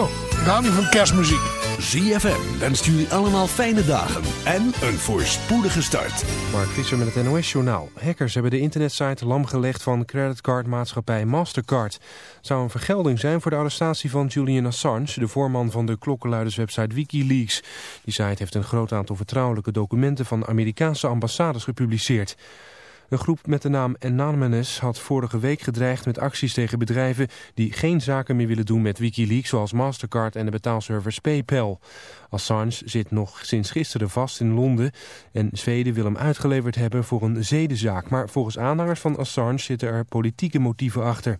joh. Ik hou niet van kerstmuziek. ZFM wenst jullie allemaal fijne dagen en een voorspoedige start. Mark Visser met het NOS Journaal. Hackers hebben de internetsite lam gelegd van creditcardmaatschappij Mastercard. Het zou een vergelding zijn voor de arrestatie van Julian Assange, de voorman van de klokkenluiderswebsite Wikileaks. Die site heeft een groot aantal vertrouwelijke documenten van Amerikaanse ambassades gepubliceerd. Een groep met de naam Anonymous had vorige week gedreigd met acties tegen bedrijven die geen zaken meer willen doen met Wikileaks zoals Mastercard en de betaalservers PayPal. Assange zit nog sinds gisteren vast in Londen en Zweden wil hem uitgeleverd hebben voor een zedenzaak. Maar volgens aanhangers van Assange zitten er politieke motieven achter.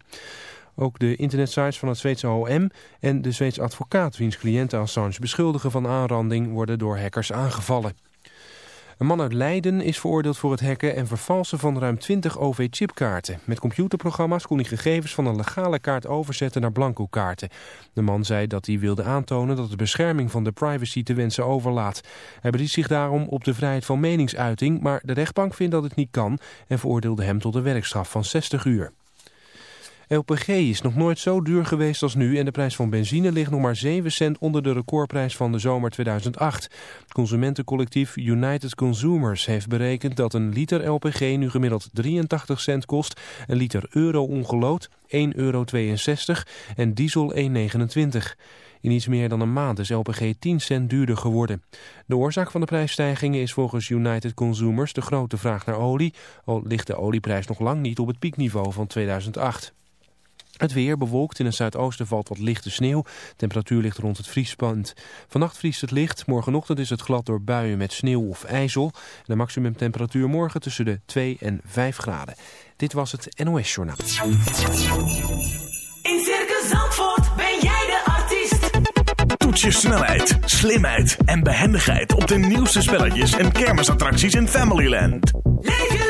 Ook de internetsites van het Zweedse OM en de Zweedse advocaat wiens cliënten Assange beschuldigen van aanranding worden door hackers aangevallen. Een man uit Leiden is veroordeeld voor het hacken en vervalsen van ruim 20 OV-chipkaarten. Met computerprogramma's kon hij gegevens van een legale kaart overzetten naar blanco kaarten. De man zei dat hij wilde aantonen dat de bescherming van de privacy te wensen overlaat. Hij beriep zich daarom op de vrijheid van meningsuiting, maar de rechtbank vindt dat het niet kan en veroordeelde hem tot een werkstraf van 60 uur. LPG is nog nooit zo duur geweest als nu en de prijs van benzine ligt nog maar 7 cent onder de recordprijs van de zomer 2008. Het consumentencollectief United Consumers heeft berekend dat een liter LPG nu gemiddeld 83 cent kost, een liter euro ongelood 1,62 euro en diesel 1,29. In iets meer dan een maand is LPG 10 cent duurder geworden. De oorzaak van de prijsstijgingen is volgens United Consumers de grote vraag naar olie, al ligt de olieprijs nog lang niet op het piekniveau van 2008. Het weer bewolkt. In het zuidoosten valt wat lichte sneeuw. Temperatuur ligt rond het vriespunt. Vannacht vriest het licht. Morgenochtend is het glad door buien met sneeuw of ijzel. De maximumtemperatuur morgen tussen de 2 en 5 graden. Dit was het NOS Journaal. In Circus Zandvoort ben jij de artiest. Toets je snelheid, slimheid en behendigheid op de nieuwste spelletjes en kermisattracties in Familyland. Leef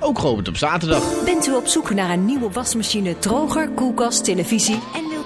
ook geopend op zaterdag. Bent u op zoek naar een nieuwe wasmachine, droger, koelkast, televisie... en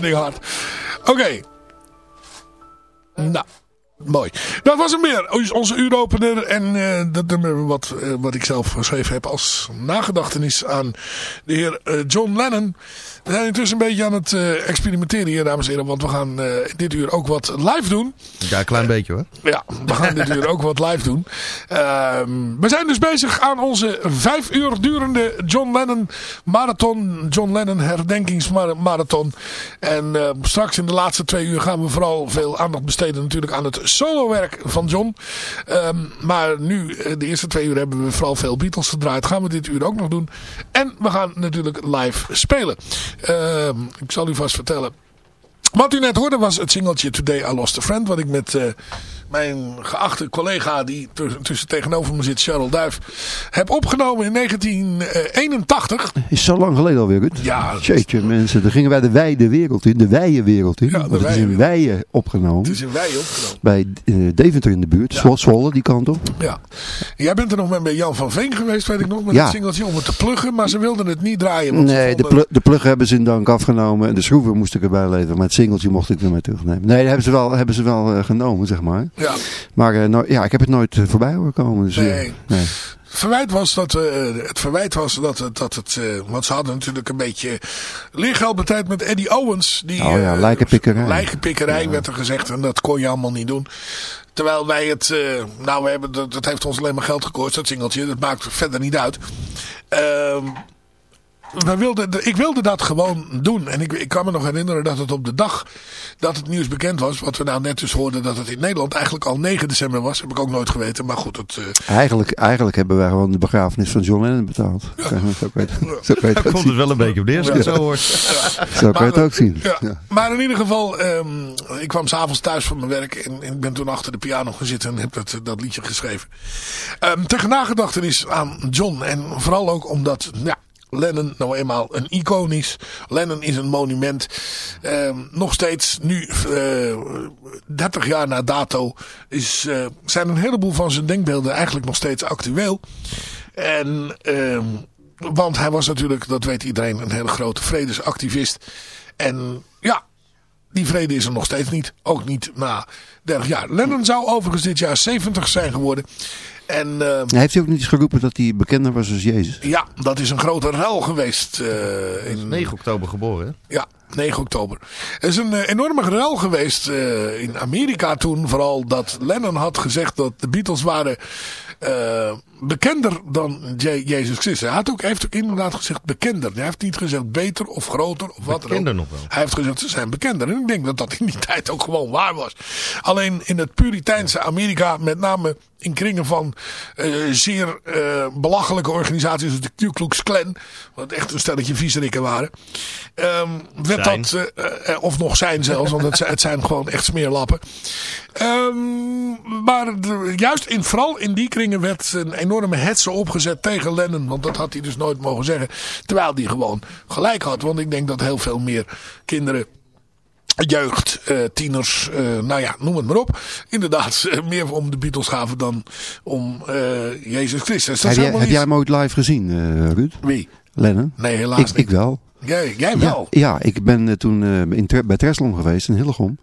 Ding hard. Oké. Nou, mooi. Dat was hem weer. Onze uuropener. En eh, dat wat, eh, wat ik zelf geschreven heb als nagedachtenis aan de heer eh, John Lennon. We zijn intussen een beetje aan het eh, experimenteren hier, dames en heren. Want we gaan eh, dit uur ook wat live doen. Ja, een klein beetje hoor. Ja, we gaan dit uur ook wat live doen. Ehm, we zijn dus bezig aan onze vijf uur durende John Lennon marathon. John Lennon herdenkingsmarathon. En eh, straks in de laatste twee uur gaan we vooral veel aandacht besteden natuurlijk aan het solowerk van John. Ehm, maar nu, eh, de eerste twee uur hebben we vooral veel Beatles gedraaid. Gaan we dit uur ook nog doen. En we gaan natuurlijk live spelen. Ehm, ik zal u vast vertellen. Wat u net hoorde was het singeltje Today I Lost a Friend. Wat ik met eh, mijn geachte collega die tussen, tegenover me zit, Cheryl Duif, heb opgenomen in 1981. Is zo lang geleden alweer, Ruud? Ja. Jeetje mensen, dan gingen wij de wijde wereld in, de wijde wereld in. Ja, het is in Weijen opgenomen. Het is in Wij opgenomen. Bij eh, Deventer in de buurt, Ja. Zwo- Zwolle, die kant op. Ja. Jij bent er nog met Jan van Veen geweest, weet ik nog, met Ja. het singeltje om het te pluggen. Maar ze wilden het niet draaien. Nee, de, de plug hebben ze in dank afgenomen en de schroeven moest ik erbij leveren. Maar het singeltje mocht ik ermee terugnemen. Nee, dat hebben ze wel, hebben ze wel eh, genomen, zeg maar. Ja. Maar eh, ja, ik heb het nooit eh, voorbij horen komen. Dus, eh, Nee. verwijt was dat, het, verwijt was dat, dat het... want ze hadden natuurlijk een beetje leergeld betijd met Eddie Owens. Die, Oh ja, eh, lijkenpikkerij. Lijkenpikkerij werd er gezegd. En dat kon je allemaal niet doen. Terwijl wij het... nou, we hebben, dat, dat heeft ons alleen maar geld gekost, dat singeltje. Dat maakt verder niet uit. Ehm we wilden, ik wilde dat gewoon doen. En ik, ik kan me nog herinneren dat het op de dag dat het nieuws bekend was. Wat we nou net dus hoorden dat het in Nederland eigenlijk al 9 december was. Heb ik ook nooit geweten. Maar goed, het... eh, Eigenlijk, eigenlijk hebben wij gewoon de begrafenis van John Lennon betaald. Het- zo kan je het Daar ook komt het wel een beetje op als ik het zo hoor. Zo kan je het ook zien. Ja. Ja. Maar in ieder geval, ehm, ik kwam s'avonds thuis van mijn werk en, en ik ben toen achter de piano gezeten en heb dat, dat liedje geschreven. Ehm ter nagedachtenis aan John en vooral ook omdat, ja, Lennon nou eenmaal een icoon is. Lennon is een monument. Ehm, nog steeds, nu eh 30 jaar na dato, is, eh, zijn een heleboel van zijn denkbeelden eigenlijk nog steeds actueel. En, ehm, want hij was natuurlijk, dat weet iedereen, een hele grote vredesactivist. En ja, die vrede is er nog steeds niet. Ook niet na 30 jaar. Lennon zou overigens dit jaar 70 zijn geworden. En, eh, Heeft hij ook niet eens geroepen dat hij bekender was als Jezus? ja, dat is een grote ruil geweest. eh, in 9 oktober geboren, hè? Ja, 9 oktober. Er is een eh, enorme ruil geweest eh, in Amerika toen. Vooral dat Lennon had gezegd dat de Beatles waren eh, bekender dan Je- Jezus Christus. Hij had ook, heeft ook inderdaad gezegd bekender. Hij heeft niet gezegd beter of groter of wat dan ook. Bekender nog wel. Hij heeft gezegd ze zijn bekender. En ik denk dat dat in die tijd ook gewoon waar was. Alleen in het Puriteinse Amerika, met name in kringen van eh, zeer eh, belachelijke organisaties als de Ku Klux Klan, wat echt een stelletje viezerikken waren, ehm, werd Zijn. dat, eh, of nog zijn zelfs, want het, zijn- het zijn gewoon echt smeerlappen. Ehm, maar de- juist in, vooral in die kringen werd een enorme hetze opgezet tegen Lennon, want dat had hij dus nooit mogen zeggen. Terwijl hij gewoon gelijk had, want ik denk dat heel veel meer kinderen jeugd, eh, tieners, eh, nou ja, noem het maar op. Inderdaad, eh, meer om de Beatles gaven dan om Jezus Christus. Dat Heb jij, heb niet- jij hem ooit live gezien, Ruud? Wie? Lennon? Nee, helaas ik, niet. ik wel. Jij, jij Ja, wel. ja, ik ben eh, toen eh, in bij Treslong geweest in Hillegom.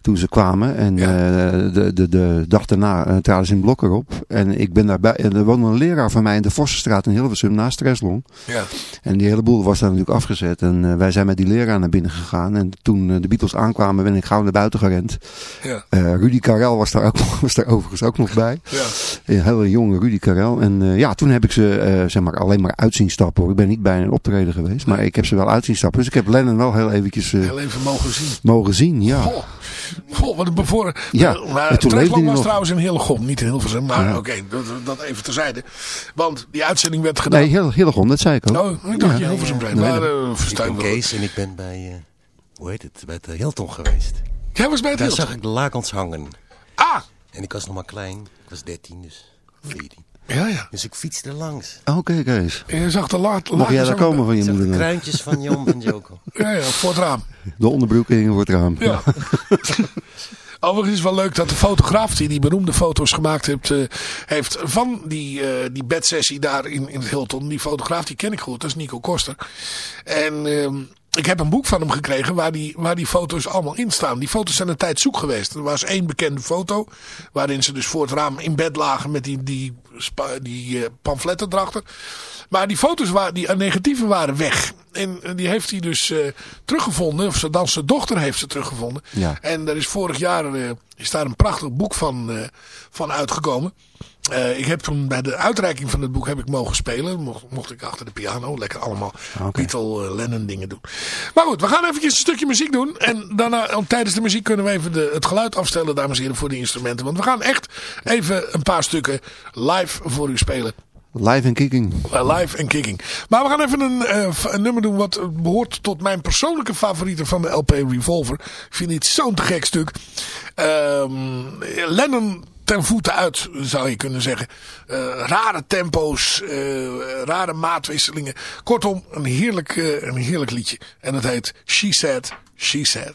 Toen ze kwamen. En eh, de, de, de dag daarna traden ze in Blokker op. En ik ben daarbij. En er woonde een leraar van mij in de Vossenstraat in Hilversum naast Treslong. Ja. En die hele boel was daar natuurlijk afgezet. En wij zijn met die leraar naar binnen gegaan. En toen de Beatles aankwamen ben ik gauw naar buiten gerend. Ja. Rudy Karel was daar, ook, was daar overigens ook nog bij. Ja. Een hele jonge Rudy Karel. En ja, toen heb ik ze zeg maar alleen maar uitzien stappen hoor. Ik ben niet bij een optreden geweest. Maar ik heb ze wel uitzien stappen. Dus ik heb Lennon wel heel eventjes eh, Heel even mogen zien. mogen zien. Ja. Goh, goh wat een bevoor. Ja, Eh, maar en toen leefde was nog. trouwens in Hillegom, niet in Hilversum. Maar Ja. oké, dat, dat even terzijde. Want die uitzending werd gedaan. Nee, heel, Hillegom, dat zei ik ook. Oh, ik dacht Ja. je Hilversum. Nee, Maar eh Ik ben. Kees en ik ben bij, eh, hoe heet het, bij het eh, Hilton geweest. Jij was bij het Daar Hilton? zag ik de lakens hangen. Ah! En ik was nog maar klein. Ik was 13, dus 14. Ja, ja. Dus ik fietste langs. Oh, kijk eens. En je zag de laat. Jij daar komen van je de moeder? dan? kruintjes van Jan en Joko. Ja, ja, voor het raam. De onderbroeken hingen voor het raam. Ja. Overigens is het wel leuk dat de fotograaf die die beroemde foto's gemaakt heeft, eh, heeft van die, eh die bedsessie daar in, in het Hilton. Die fotograaf die ken ik goed, dat is Nico Koster. En ehm, ik heb een boek van hem gekregen waar die, waar die foto's allemaal in staan. Die foto's zijn een tijd zoek geweest. Er was één bekende foto waarin ze dus voor het raam in bed lagen met die, die, die eh, pamfletten erachter. Maar die foto's, waren, die negatieven waren weg. En eh, die heeft hij dus eh, teruggevonden. Of dan zijn dochter heeft ze teruggevonden. Ja. En er is vorig jaar eh, is daar een prachtig boek van, eh, van uitgekomen. Eh, ik heb toen bij de uitreiking van het boek heb ik mogen spelen. Mocht, mocht ik achter de piano. Lekker allemaal Beatle eh, Lennon dingen doen. Maar goed, we gaan eventjes een stukje muziek doen. En daarna, oh, tijdens de muziek kunnen we even de, het geluid afstellen, dames en heren, voor de instrumenten. Want we gaan echt even een paar stukken live voor u spelen. Live en kicking. Uh, live en kicking. Maar we gaan even een, eh, nummer doen wat behoort tot mijn persoonlijke favorieten van de LP Revolver. Ik vind dit zo'n te gek stuk. Ehm, Lennon ten voeten uit, zou je kunnen zeggen. Eh, rare tempo's, eh, rare maatwisselingen. Kortom, een heerlijk, eh, een heerlijk liedje. En het heet She Said, She Said.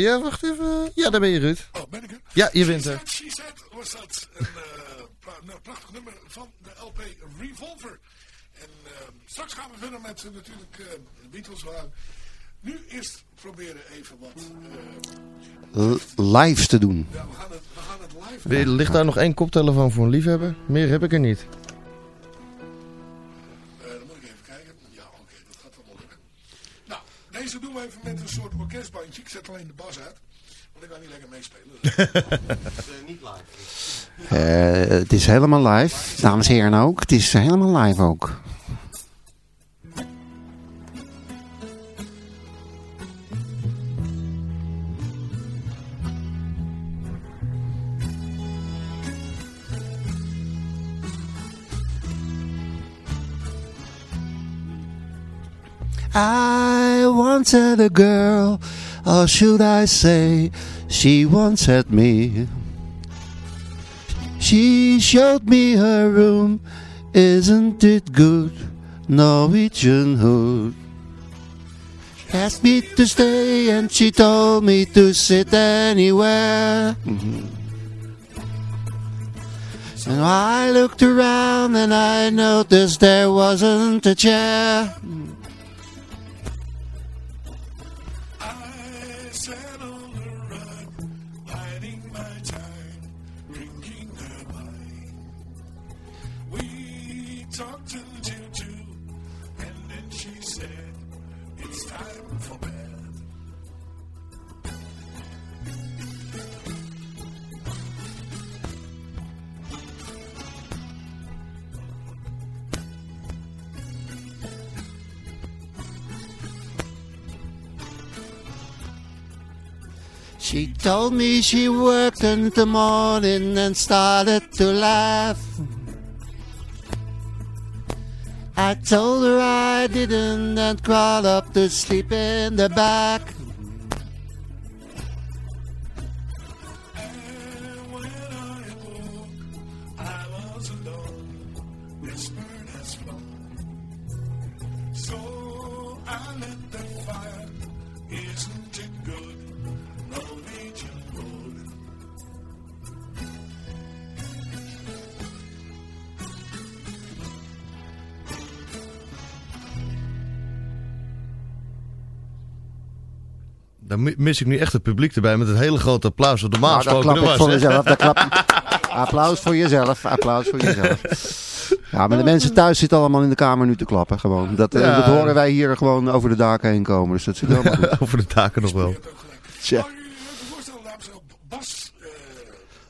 Ja, wacht even. Ja, daar ben je, Ruud. Oh, ben ik er? Ja, je bent er. She Said was dat een nou, prachtig nummer van de LP Revolver. En eh, straks gaan we verder met eh, natuurlijk de Beatles. Gaan nu eerst proberen even wat... L- lives te doen. ja, we gaan het, we gaan het live Weer- Ligt daar nog één koptelefoon voor een liefhebber? Meer heb ik er niet. Deze doen we even met een soort orkestbandje. Ik zet alleen de bas uit. Want ik ga niet lekker meespelen. niet live. Eh, het is helemaal live. Dames en heren ook. Het is helemaal live ook. I wanted a girl, or should I say, she wanted me. She showed me her room, isn't it good? Norwegian hood. Asked me to stay and she told me to sit anywhere. And I looked around and I noticed there wasn't a chair. She told me she worked in the morning and started to laugh. I told her I didn't and crawled up to sleep in the back. Mis ik nu echt het publiek erbij met het hele grote applaus. Wat normaal Nou, dat gesproken klap ik was. voor hè? mezelf. Dat klap... Applaus voor jezelf. Applaus voor jezelf. Ja, maar de mensen thuis zitten allemaal in de kamer nu te klappen. Gewoon. Dat, eh, Ja. dat horen wij hier gewoon over de daken heen komen. Dus dat zit helemaal goed. Over de daken nog wel. Tja. Maar jullie even voorstellen, dames en heren, Bas, eh,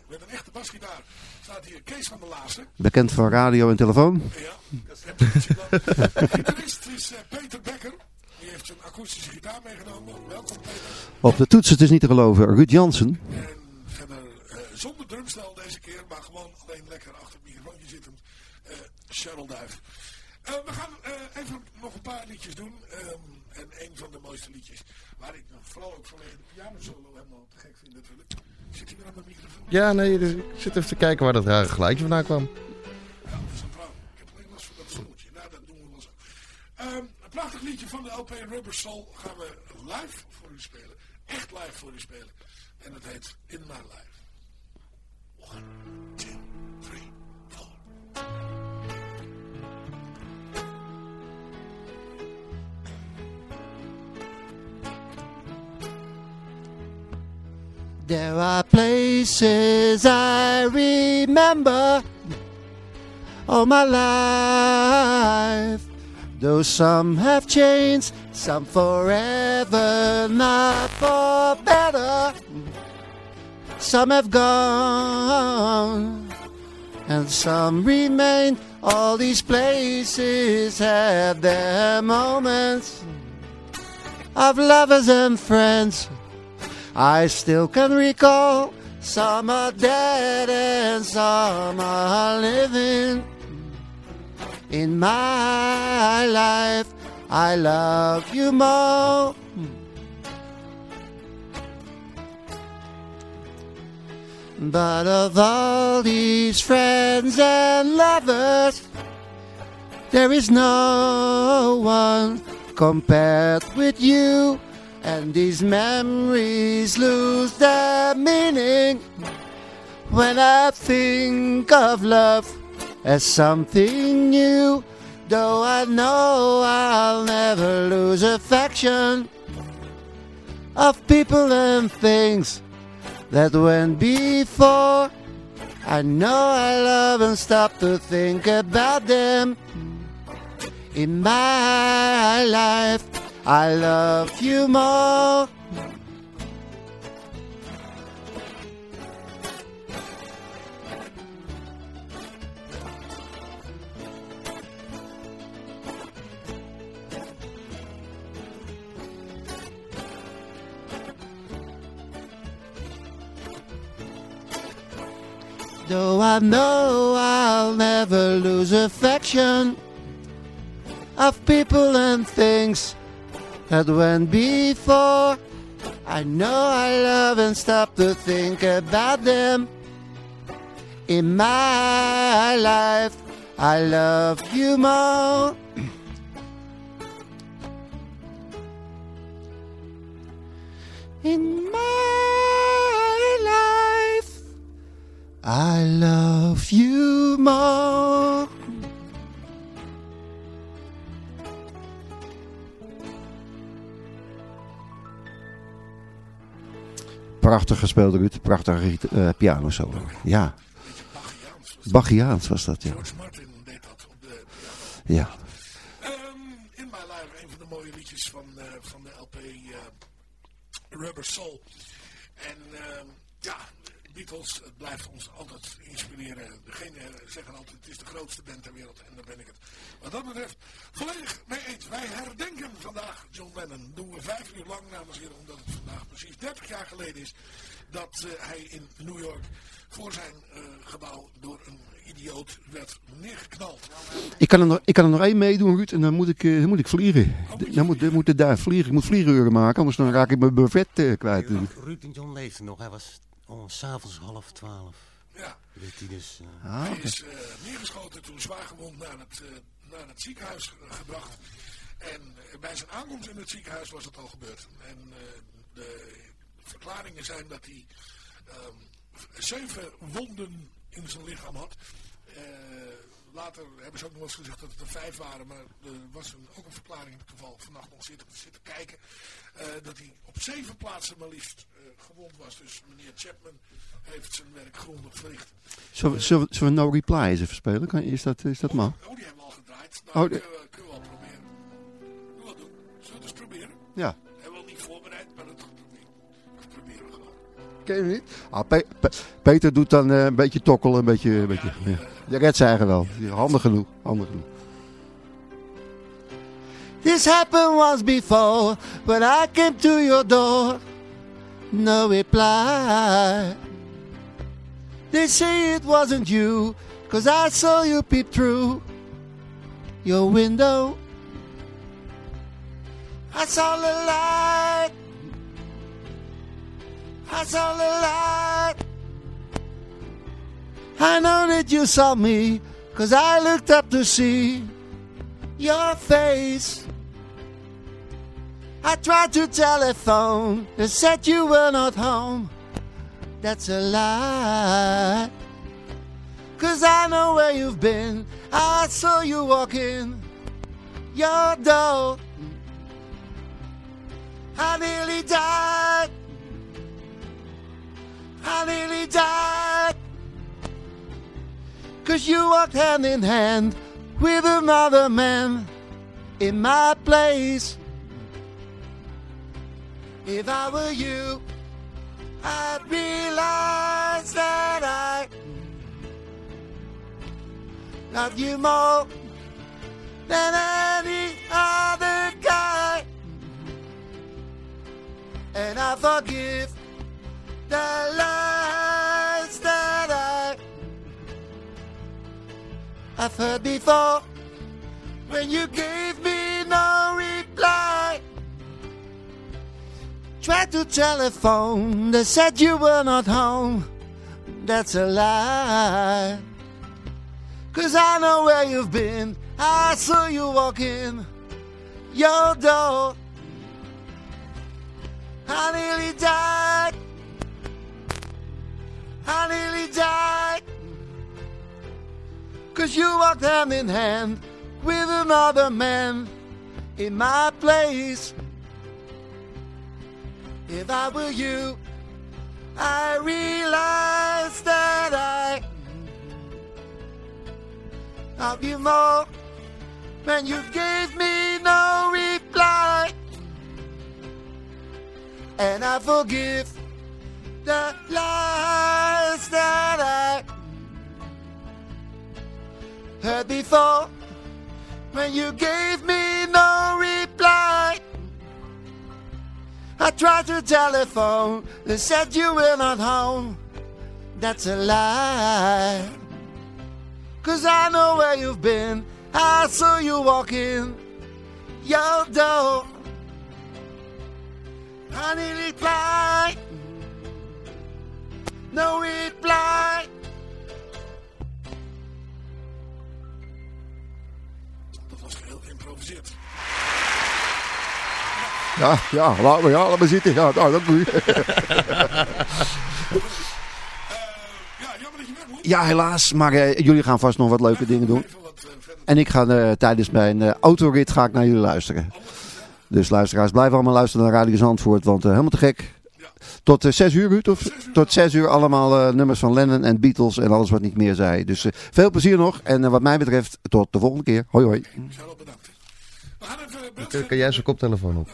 met een echte basgitaar, staat hier Kees van der Laassen. Bekend van radio en telefoon. Ja, dat dan. De gitarist is eh, Peter Becker. Heeft zijn akoestische gitaar meegenomen. Welkom Peter. Op de toets, het is niet te geloven, Ruud Jansen. En verder eh, zonder drumstel deze keer, maar gewoon alleen lekker achter het microfoontje zittend. eh Cheryl Duif. Eh, we gaan eh, even nog een paar liedjes doen. ehm, en een van de mooiste liedjes, waar ik nog vooral ook vanwege de piano solo helemaal te gek vind natuurlijk. Zit hij weer aan mijn microfoon? Ja, nee, dus ik zit even te kijken waar dat rare geluidje vandaan kwam. Ja, dat is een praat. Ik heb alleen last van dat zonnetje. Nou, dat doen we wel zo. Ehm, prachtig liedje van de LP Rubber Soul gaan we live voor u spelen. Echt live voor u spelen. En dat heet In My Life. One, two, three, four. There are places I remember all my life. Though some have changed, some forever, not for better. Some have gone, and some remain. All these places have their moments of lovers and friends. I still can recall some are dead and some are living. In my life, I love you more. Hmm. But of all these friends and lovers, there is no one compared with you. And these memories lose their meaning when I think of love as something new. Though I know I'll never lose affection of people and things that went before. I know I love and stop to think about them. In my life, I love you more. Though I know I'll never lose affection of people and things that went before. I know I love and stop to think about them. In my life, I love you more. I love you more. Prachtig gespeeld, Ruud. Prachtige gita- eh, piano solo. Ja. Bachiaans was dat, ja. Ja. In My Life, een van de mooie liedjes van, eh, van de LP eh, Rubber Soul. En ehm, ja, Beatles, het blijft ons altijd inspireren. Degene zeggen altijd, het is de grootste band ter wereld. En daar ben ik het wat dat betreft volledig mee eens. Wij herdenken vandaag John Lennon. Doen we vijf uur lang, dames en heren, omdat het vandaag precies 30 jaar geleden is dat eh, hij in New York voor zijn eh, gebouw door een idioot werd neergeknald. Ik kan, er nog, ik kan er nog één meedoen, Ruud, en dan moet ik, eh, dan moet ik vliegen. Dan moet, dan moet de duif vliegen. Ik moet vlieguren maken, anders dan raak ik mijn buffet eh, kwijt. Ruud en John leefde nog. Hij was oh, s'avonds half twaalf. Ja. Weet hij dus... eh, Ah, Hij is eh, neergeschoten toen zwaargewond naar het, eh, naar het ziekenhuis ge- gebracht. En bij zijn aankomst in het ziekenhuis was het al gebeurd. En eh, de verklaringen zijn dat hij ehm, zeven wonden in zijn lichaam had. Eh, later hebben ze ook nog eens gezegd dat het er vijf waren. Maar er was een, ook een verklaring, heb ik toevallig vannacht nog zitten, zitten kijken. eh, dat hij op zeven plaatsen maar liefst eh, gewond was. Dus meneer Chapman heeft zijn werk grondig verricht. Zullen we, zullen we- zullen we No Reply eens even spelen? Kan, is dat, is dat mag? Oh, die hebben we al gedraaid. Oh, Nou, de- kunnen, we, kunnen we wel proberen. Doe wat doen. Zullen we het eens proberen? Ja. Hebben we al niet voorbereid, maar dat proberen, we gewoon. Ken je niet? Ah, Pe- Pe- Peter doet dan eh, een beetje tokkelen, een beetje... Een beetje ja. Je redt zijn eigen wel. Handig genoeg. Handig genoeg. This happened once before when I came to your door. No reply. They say it wasn't you, cause I saw you peep through your window. I saw the light. I saw the light. I know that you saw me, cause I looked up to see your face. I tried to telephone, they said you were not home. That's a lie. Cause I know where you've been. I saw you walk in your door. I nearly died. I nearly died. Cause you walked hand in hand with another man in my place. If I were you, I'd realize that I love you more than any other guy. And I forgive the lies I've heard before when you gave me no reply. Tried to telephone, they said you were not home. That's a lie. Cause I know where you've been. I saw you walk in your door. I nearly died. I nearly died. Cause you walked hand in hand with another man in my place. If I were you, I realize that I love you more when you gave me no reply. And I forgive the lies that I heard before when you gave me no reply. I tried to telephone, they said you were not home. That's a lie. Cause I know where you've been. I saw you walk in your door. I nearly. No reply. Geïmproviseerd. Ja, ja, laat maar, ja, laat maar zitten. Ja, nou, dank u. Ja, helaas. Maar eh, jullie gaan vast nog wat leuke dingen doen. En ik ga eh, tijdens mijn eh, autorit ga ik naar jullie luisteren. Dus luisteraars, blijf allemaal luisteren naar Radio Zandvoort. Want eh, helemaal te gek. Tot eh, zes uur, Ruud? Of tot zes uur allemaal eh, nummers van Lennon en Beatles en alles wat niet meer zei. Dus eh, veel plezier nog. En eh, wat mij betreft, tot de volgende keer. Hoi hoi. Dan kan jij zijn koptelefoon op.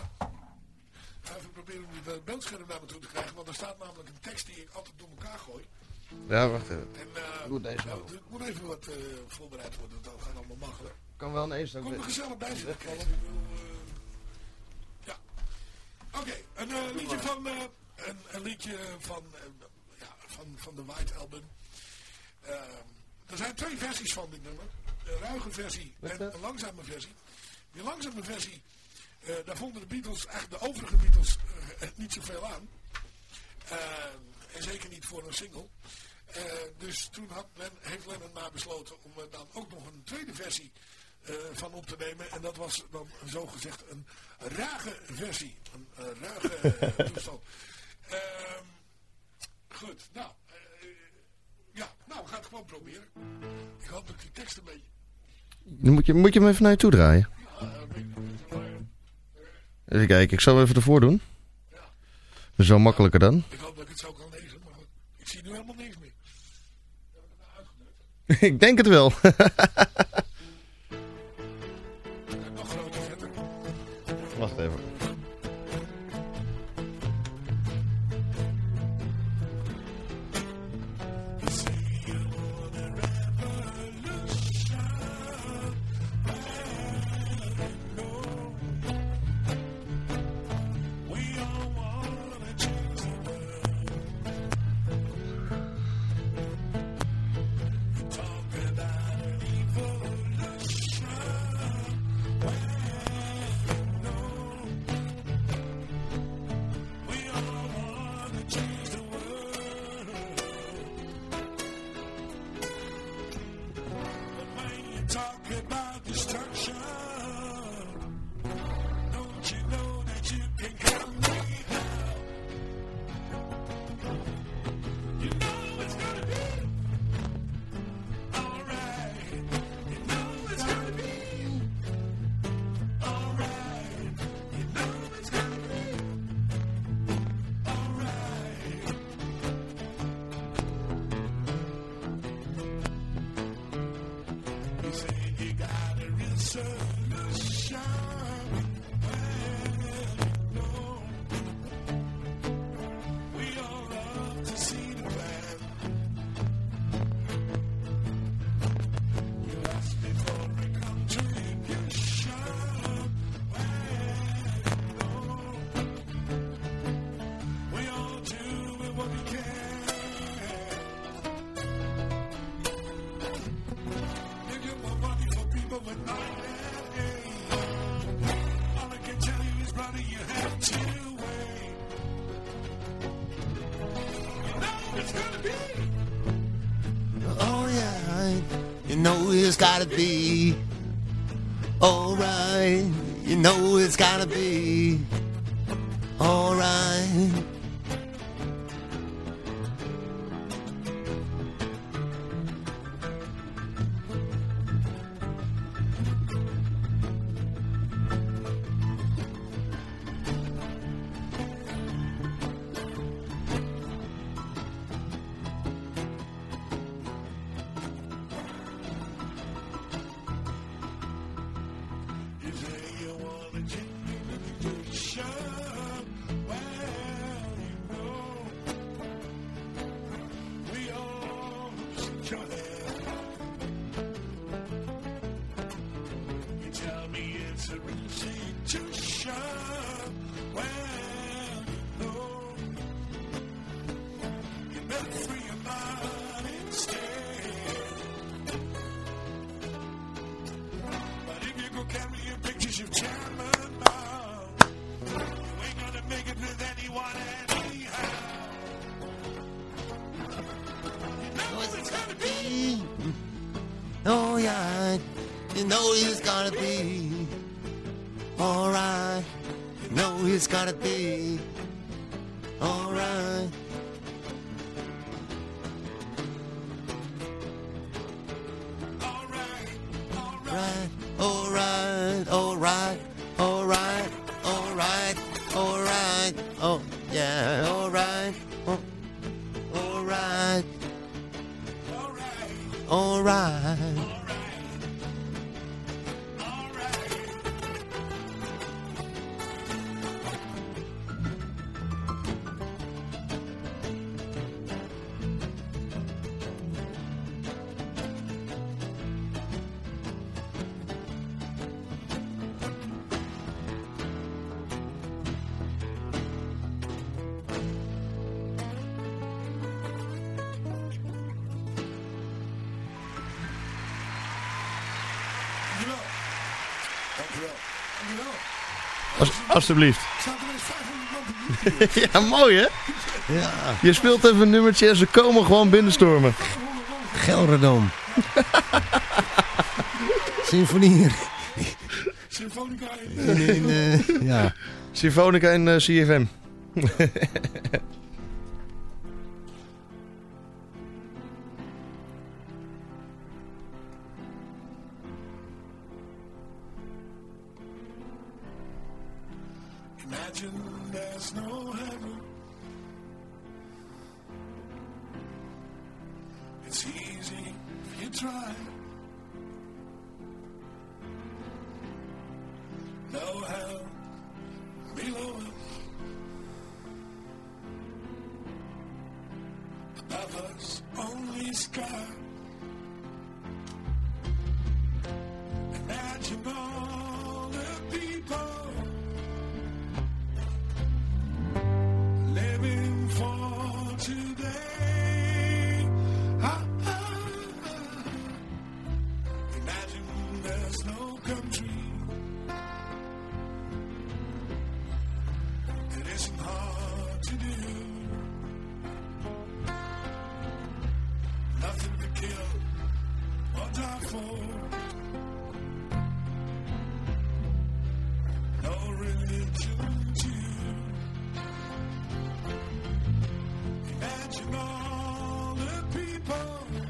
Ga even proberen om die beeldscherm naar me toe te krijgen. Want er staat namelijk een tekst die ik altijd door elkaar gooi. Ja, wacht even. En eh, Doe deze nou, het moet even wat eh, voorbereid worden. Dat gaat allemaal makkelijk. Kan wel ineens ook Kom er gezellig bij zitten. Eh, ja. Oké, een eh, liedje van... eh, een, een liedje van, eh, ja, van, van de White Album. Eh, er zijn twee versies van dit nummer. Een ruige versie en een langzame versie. Die langzame versie, eh, daar vonden de Beatles, eigenlijk de overige Beatles, eh, niet zoveel aan. Eh, en zeker niet voor een single. Dus toen had Len, heeft Lennon maar besloten om dan ook nog een tweede versie van op te nemen. En dat was dan zogezegd een ruige versie. Een ruige toestand. Ehm, goed, nou. ja, nou, we gaan het gewoon proberen. Ik hoop dat ik die tekst een beetje... Dan moet je, moet je hem even naar je toe draaien. Even kijken, ik zal hem even ervoor doen. Zo makkelijker dan. Ik hoop dat ik het zo kan lezen, maar goed. Ik zie nu helemaal niks meer. ik denk het wel. it's gotta be alright. You know it's gotta Alsjeblieft. ja, mooi hè? Ja. Je speelt even een nummertje en ze komen gewoon binnenstormen. Gelredom. Symfonie. Symfonica in... Eh, in, eh, ja. Symfonica in eh, CFM. Watching all the people.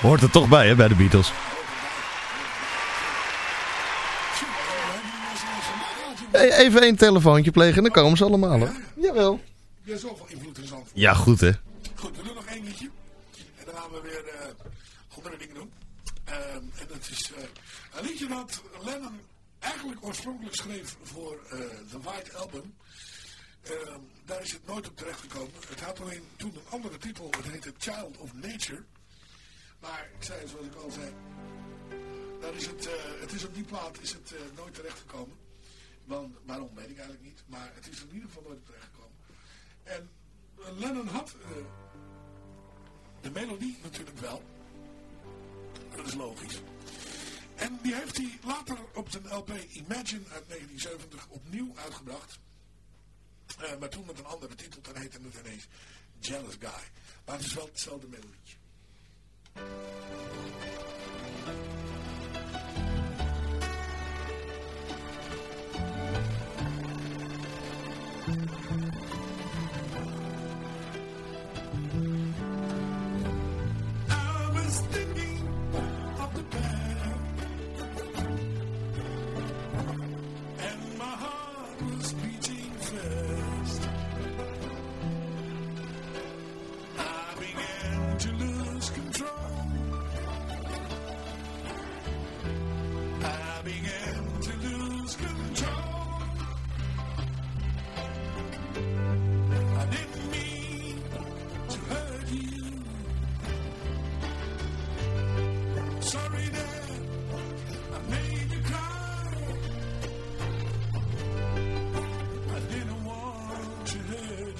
Hoort er toch bij, hè, bij de Beatles. Hey, even één telefoontje plegen en dan komen ze allemaal, hoor. Jawel. Je hebt zoveel invloed in Zandvoort. Ja, goed, hè. Goed, we doen nog één liedje. En dan gaan we weer eh, andere dingen doen. Ehm, en dat is eh, een liedje dat Lennon eigenlijk oorspronkelijk schreef voor eh The White Album. Ehm, daar is het nooit op terechtgekomen. Het had alleen toen een andere titel. Het heette Child of Nature. Maar ik zei zoals ik al zei. Daar is het, eh, het is op die plaat is het eh, nooit terechtgekomen. Want, waarom weet ik eigenlijk niet. Maar het is in ieder geval nooit op terechtgekomen. En eh, Lennon had de melodie natuurlijk wel. Dat is logisch. En die heeft hij later op zijn LP Imagine uit 1970 opnieuw uitgebracht. Eh, maar toen met een andere titel, dan heette het ineens Jealous Guy. Maar het is wel hetzelfde melodietje.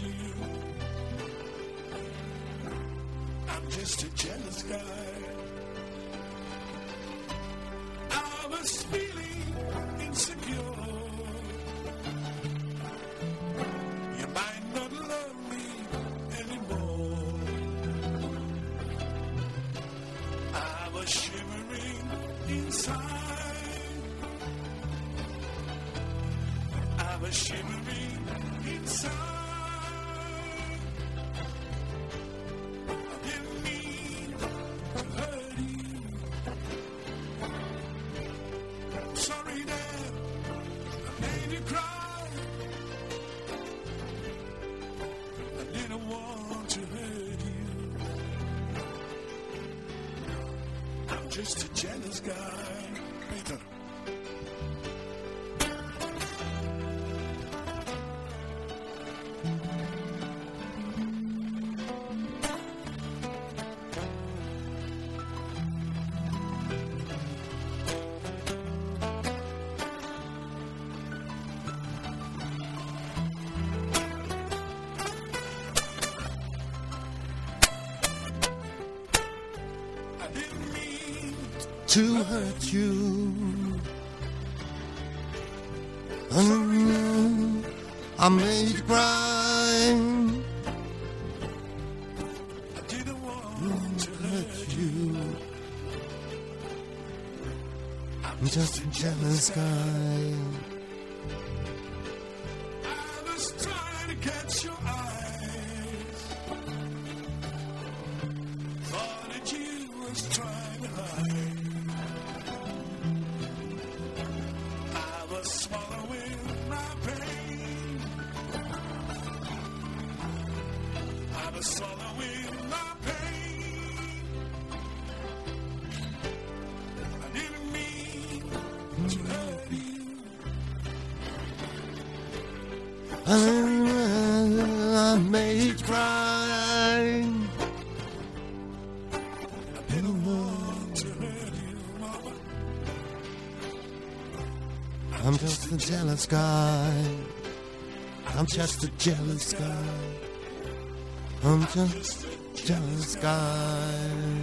You. I'm just a jealous guy. I made you cry. I didn't want to hurt you. I'm just a jealous guy. I was trying to catch your eyes. I was swallowing my pain. I didn't mean to hurt you. I made you cry. I didn't want to hurt you, mama. I'm just a jealous guy. I'm just a jealous guy. I'm just a jealous guy.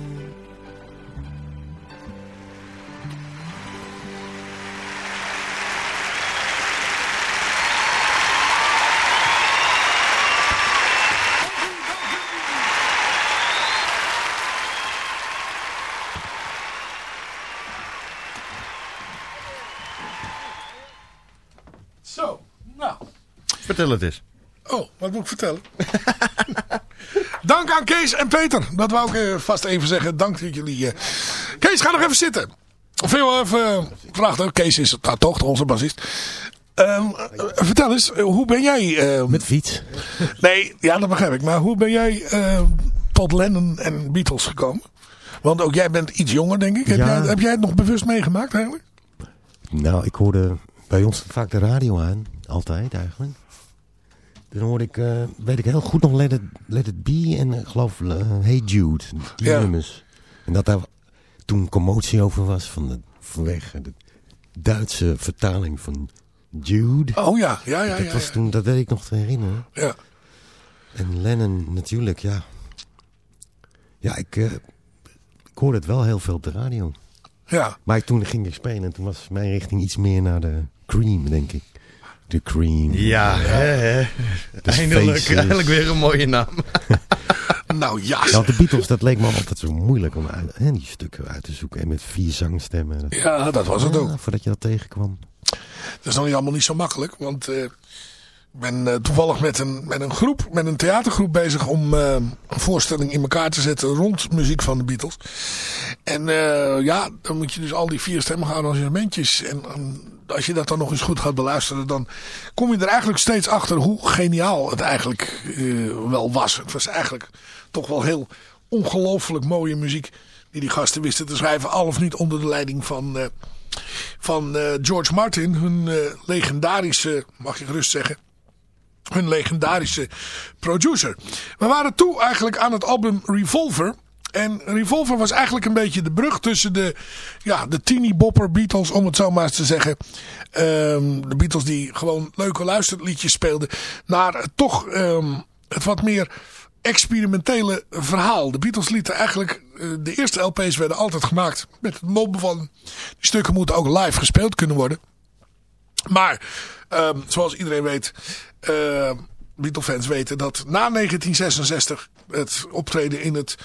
Zo, nou. Vertel het eens. Oh, wat moet ik vertellen? Dank aan Kees en Peter. Dat wou ik eh, vast even zeggen. Dank dat jullie... eh, Kees, ga nog even zitten. Of je even... Uh, vraag, Kees is het nou, toch, onze bassist. Ehm, eh, vertel eens, eh, hoe ben jij... ehm, Met fiets. Nee, ja, dat begrijp ik. Maar hoe ben jij ehm, tot Lennon en Beatles gekomen? Want ook jij bent iets jonger, denk ik. Heb, Ja. jij, heb jij het nog bewust meegemaakt eigenlijk? Nou, ik hoorde bij ons vaak de radio aan. Altijd eigenlijk. Dan hoorde ik, eh, weet ik heel goed nog Let It, Let It Be en ik geloof eh, Hey Jude. Die Ja. nummers. En dat daar toen commotie over was van de, vanwege de Duitse vertaling van Jude. Oh ja, ja, ja. dat, ja, was. Toen, dat weet ik nog te herinneren. Ja. En Lennon natuurlijk, ja. Ja, ik, eh, ik hoorde het wel heel veel op de radio. Ja. Maar ik- toen ging ik spelen en toen was mijn richting iets meer naar de Cream, denk ik. De Cream. Ja, hè, hè. De Eindelijk, weer een mooie naam. nou ja. Want de Beatles, dat leek me altijd zo moeilijk om uit, hè, die stukken uit te zoeken. En met vier zangstemmen. Dat- Ja, dat was het ook. Voordat je dat tegenkwam. Dat is nog niet allemaal niet zo makkelijk. Want eh, ik ben eh, toevallig met een, met een groep, met een theatergroep bezig om eh, een voorstelling in elkaar te zetten rond muziek van de Beatles. En eh, ja, dan moet je dus al die vier stemmige arrangementjes. En als je dat dan nog eens goed gaat beluisteren, dan kom je er eigenlijk steeds achter hoe geniaal het eigenlijk wel was. Het was eigenlijk toch wel heel ongelooflijk mooie muziek die die gasten wisten te schrijven. Al of niet onder de leiding van... van George Martin, hun legendarische, mag je gerust zeggen, hun legendarische producer. We waren toe eigenlijk aan het album Revolver. En Revolver was eigenlijk een beetje de brug tussen de, ja, de teeny bopper Beatles, om het zo maar eens te zeggen. Ehm, de Beatles die gewoon leuke luisterliedjes speelden. Naar toch ehm, het wat meer experimentele verhaal. De Beatles lieten eigenlijk, eh, de eerste LP's werden altijd gemaakt met het motto van, die stukken moeten ook live gespeeld kunnen worden. Maar, ehm, zoals iedereen weet, uh, Beatle-fans weten dat na 1966 het optreden in het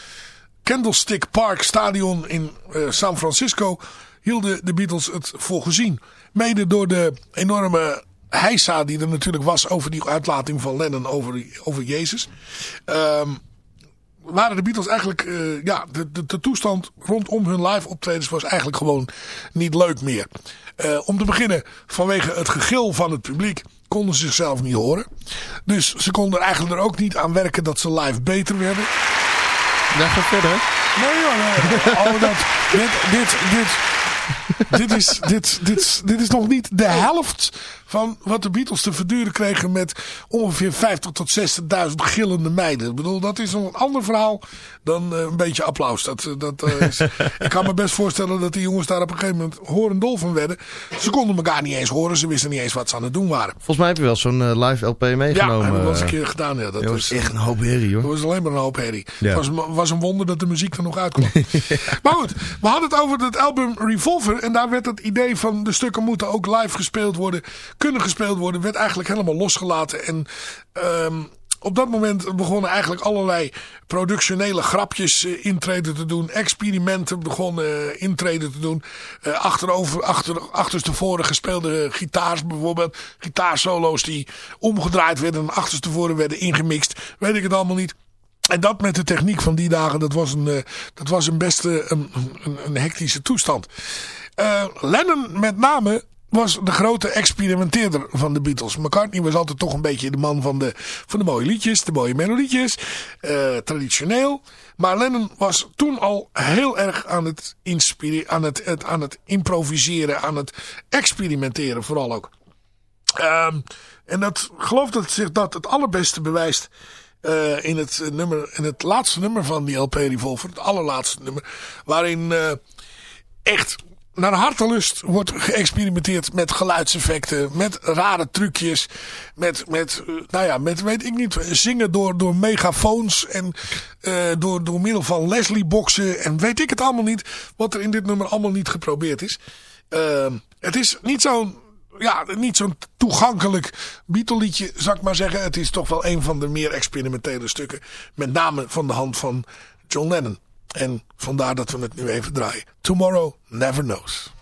Candlestick Park Stadion in eh, San Francisco hielden de Beatles het voor gezien. Mede door de enorme heisa die er natuurlijk was over die uitlating van Lennon over, over Jezus. Ehm, waren de Beatles eigenlijk, eh, ja, de, de, toestand rondom hun live optredens was eigenlijk gewoon niet leuk meer. Om te beginnen, vanwege het gegil van het publiek konden ze zichzelf niet horen. Dus ze konden er eigenlijk er ook niet aan werken dat ze live beter werden. Ja, ga verder. Nee joh, nee. Oh, dat, dit, dit, dit, dit, is, dit, dit, dit is nog niet de helft van wat de Beatles te verduren kregen met ongeveer 50 tot 60.000 gillende meiden. Ik bedoel, dat is nog een ander verhaal dan eh, een beetje applaus. Dat, eh, dat, eh, is, ik kan me best voorstellen dat die jongens daar op een gegeven moment horendol van werden. Ze konden elkaar niet eens horen, ze wisten niet eens wat ze aan het doen waren. Volgens mij heb je wel zo'n live LP Ja, meegenomen. hebben we wel eens een keer gedaan. Ja, dat Ja, was echt een hoop herrie hoor. Dat was alleen maar een hoop herrie. Ja. Het was, was een wonder dat de muziek er nog uitkwam. Maar goed, we hadden het over het album Revolver. En daar werd het idee van de stukken moeten ook live gespeeld worden. Kunnen gespeeld worden. Werd eigenlijk helemaal losgelaten. En ehm, op dat moment begonnen eigenlijk allerlei productionele grapjes eh, intreden te doen. Experimenten begonnen eh, intreden te doen. Eh, achterover, achter, achterstevoren gespeelde gitaars bijvoorbeeld. Gitaarsolo's die omgedraaid werden en achterstevoren werden ingemixt. Weet ik het allemaal niet. En dat met de techniek van die dagen, dat was een, dat was een best eh, een, een, hectische toestand. Lennon met name was de grote experimenteerder van de Beatles. McCartney was altijd toch een beetje de man van de, van de mooie liedjes, de mooie melodietjes. eh, traditioneel. Maar Lennon was toen al heel erg aan het, aan het, het- aan het improviseren, aan het experimenteren vooral ook. Ehm, en dat geloof dat zich dat het allerbeste bewijst eh, in, het eh, nummer, in het laatste nummer van die LP Revolver. Het allerlaatste nummer. Waarin echt naar hartelust wordt geëxperimenteerd met geluidseffecten. Met rare trucjes. Met, met eh, nou ja, met weet ik niet. Zingen door, door megafoons. En eh, door, door middel van Leslie boxen. En weet ik het allemaal niet. Wat er in dit nummer allemaal niet geprobeerd is. Ehm, het is niet zo'n ja, niet zo'n toegankelijk Beatle-liedje, zou ik maar zeggen. Het is toch wel een van de meer experimentele stukken. Met name van de hand van John Lennon. En vandaar dat we het nu even draaien. Tomorrow Never Knows.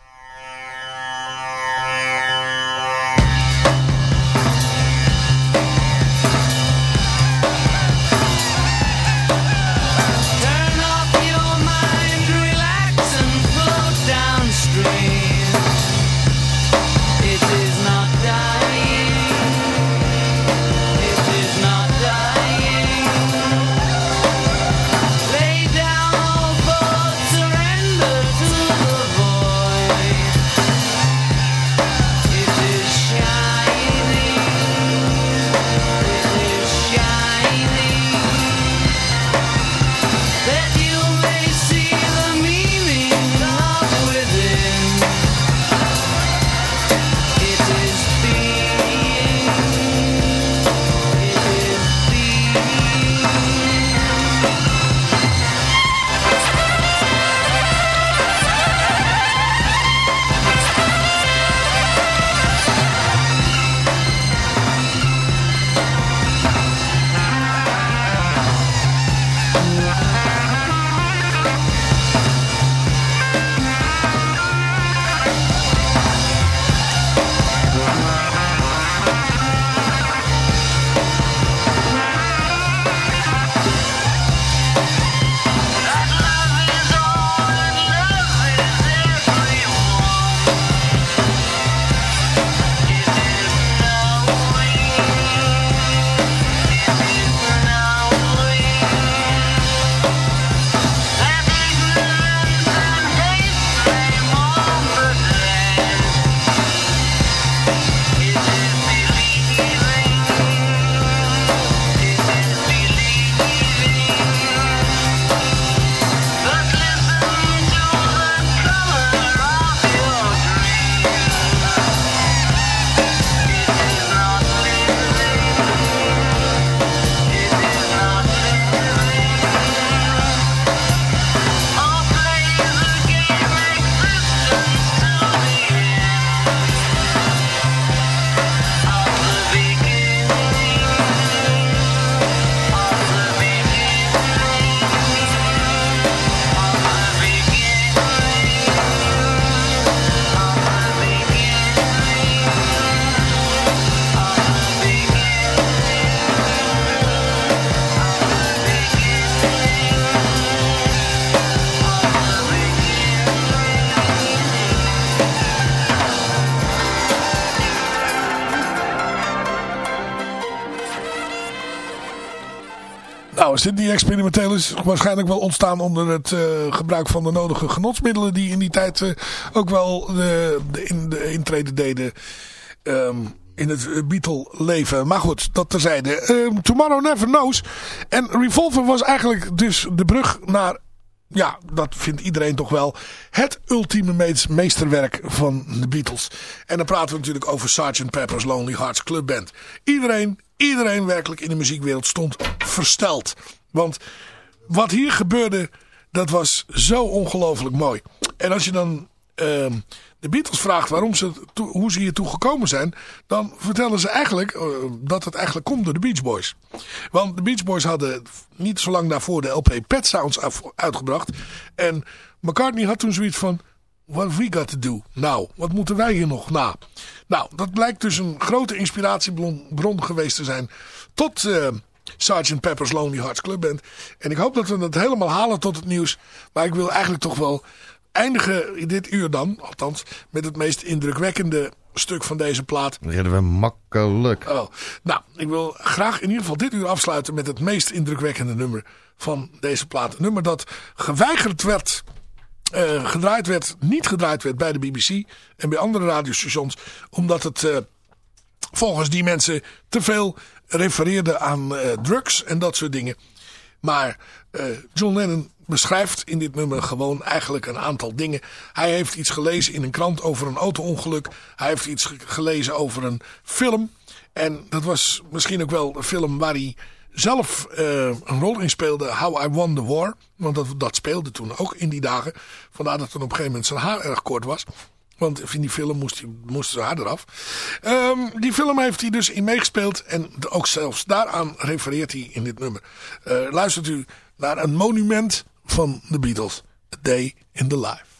Experimenteel is, waarschijnlijk wel ontstaan onder het eh, gebruik van de nodige genotsmiddelen die in die tijd eh, ook wel de, de, in, de intrede deden ehm, in het Beatle leven. Maar goed, dat terzijde. Ehm, Tomorrow Never Knows. En Revolver was eigenlijk dus de brug naar ja, dat vindt iedereen toch wel het ultieme mees- meesterwerk van de Beatles. En dan praten we natuurlijk over Sgt. Pepper's Lonely Hearts Club Band. Iedereen, iedereen werkelijk in de muziekwereld stond versteld. Want wat hier gebeurde, dat was zo ongelooflijk mooi. En als je dan ehm, de Beatles vraagt waarom ze, hoe ze hier toe gekomen zijn... dan vertellen ze eigenlijk eh, dat het eigenlijk komt door de Beach Boys. Want de Beach Boys hadden niet zo lang daarvoor de LP Pet Sounds uitgebracht. En McCartney had toen zoiets van... What we got to do? Nou, wat moeten wij hier nog na? Nou, dat blijkt dus een grote inspiratiebron bron geweest te zijn... tot eh Sgt. Pepper's Lonely Hearts Club Band. En ik hoop dat we het helemaal halen tot het nieuws. Maar ik wil eigenlijk toch wel eindigen in dit uur dan, althans, met het meest indrukwekkende stuk van deze plaat. Dat redden we makkelijk. Oh, nou, ik wil graag in ieder geval dit uur afsluiten met het meest indrukwekkende nummer van deze plaat. Een nummer dat geweigerd werd, eh, gedraaid werd, niet gedraaid werd bij de BBC en bij andere radiostations, omdat het eh, volgens die mensen te veel refereerde aan eh, drugs en dat soort dingen. Maar John Lennon beschrijft in dit nummer gewoon eigenlijk een aantal dingen. Hij heeft iets gelezen in een krant over een auto-ongeluk. Hij heeft iets ge- gelezen over een film. En dat was misschien ook wel een film waar hij zelf eh, een rol in speelde. How I Won the War. Want dat, dat speelde toen ook in die dagen. Vandaar dat toen op een gegeven moment zijn haar erg kort was. Want in die film moest, hij, moest zijn haar eraf. Ehm, die film heeft hij dus in meegespeeld. En ook zelfs daaraan refereert hij in dit nummer. Eh, luistert u naar een monument van de Beatles. A Day in the Life.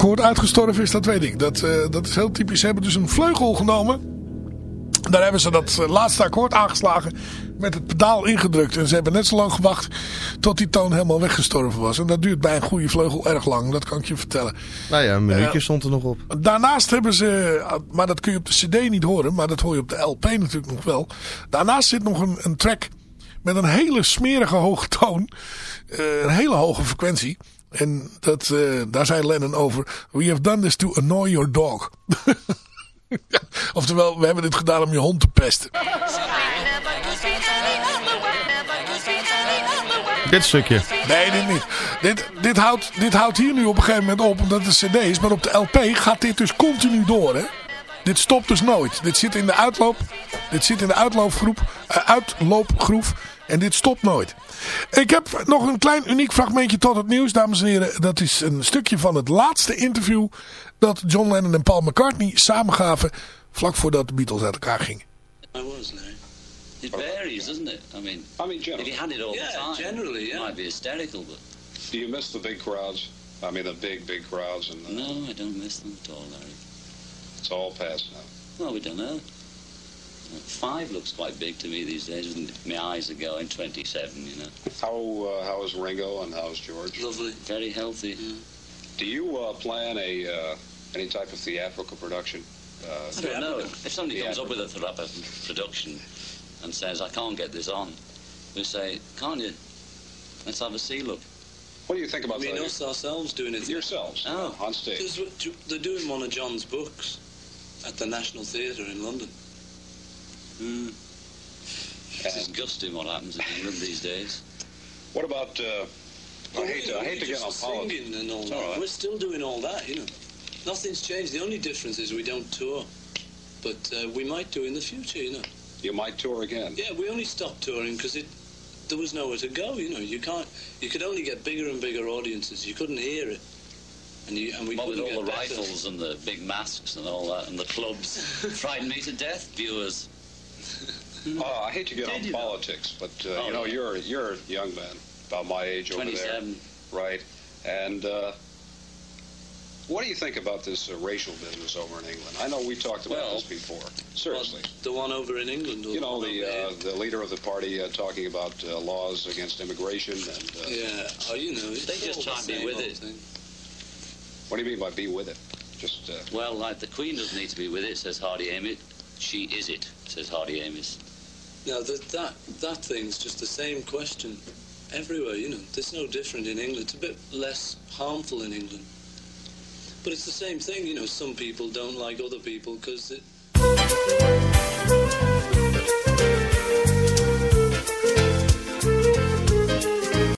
Akkoord uitgestorven is, dat weet ik. Dat, eh, dat is heel typisch. Ze hebben dus een vleugel genomen. Daar hebben ze dat eh, laatste akkoord aangeslagen. Met het pedaal ingedrukt. En ze hebben net zo lang gewacht tot die toon helemaal weggestorven was. En dat duurt bij een goede vleugel erg lang. Dat kan ik je vertellen. Nou ja, een minuutje Eh, stond er nog op. Daarnaast hebben ze, maar dat kun je op de cd niet horen, maar dat hoor je op de LP natuurlijk nog wel. Daarnaast zit nog een, een track met een hele smerige hoge toon. Een hele hoge frequentie. En dat, eh, daar zei Lennon over. We have done this to annoy your dog. Ja, Oftewel, we hebben dit gedaan om je hond te pesten. Dit stukje. Nee, dit niet. Dit, dit, houdt, dit houdt hier nu op een gegeven moment op omdat het een cd is. Maar op de LP gaat dit dus continu door. Hè? Dit stopt dus nooit. Dit zit in de uitloop. Dit zit in de uitloopgroep, eh, uitloopgroef. En dit stopt nooit. Ik heb nog een klein uniek fragmentje tot het nieuws, dames en heren. Dat is een stukje van het laatste interview dat John Lennon en Paul McCartney samengaven vlak voordat de Beatles uit elkaar gingen. I was, Larry. It varies, doesn't it? I mean, I mean, if generally. you had it all Yeah, the time, generally, yeah. it might be hysterical, but Do you miss the big crowds? I mean, the big, big crowds, and uh, no, I don't miss them at all, Larry. it's all past now. Well, we don't know. Five looks quite big to me these days. and My eyes are going 27, you know. How uh, how is Ringo and how's George? Lovely. Very healthy. Do you uh, plan a uh, any type of theatrical production? Uh, I don't know. If somebody comes up with a th- production and says, I can't get this on, we say, can't you? Let's have a see look. What do you think about I mean, that? us ourselves doing it. Yourselves, Oh. on stage. They're doing one of John's books at the National Theatre in London. Hmm. It's disgusting what happens in England these days. What about? Uh, I hate to, I hate to get on just politics. and all It's that. all right. We're still doing all that, you know. Nothing's changed. The only difference is we don't tour. But uh, we might do in the future, you know. You might tour again. Yeah, we only stopped touring because it there was nowhere to go. You know, you can't. You could only get bigger and bigger audiences. You couldn't hear it, and you and we What with all the better. rifles and the big masks and all that and the clubs. Frighten me to death, viewers. Uh, I hate to get Did on you, though? politics, but uh, Oh, you know yeah. you're you're a young man, about my age over 27. there, right? And uh, what do you think about this uh, racial business over in England? I know we talked about Well, this before. Seriously, The one over in England. Or you know one the over uh, the leader of the party uh, talking about uh, laws against immigration and. Uh, Yeah, oh, you know, it's They just all try the and be same with old it. thing. What do you mean by be with it? Just uh, Well, like the Queen doesn't need to be with it, says Hardy Amit. She is it, says Hardy Amis. Now that that that thing's just the same question everywhere. You know, there's no different in England. It's a bit less harmful in England, but it's the same thing. You know, some people don't like other people because it.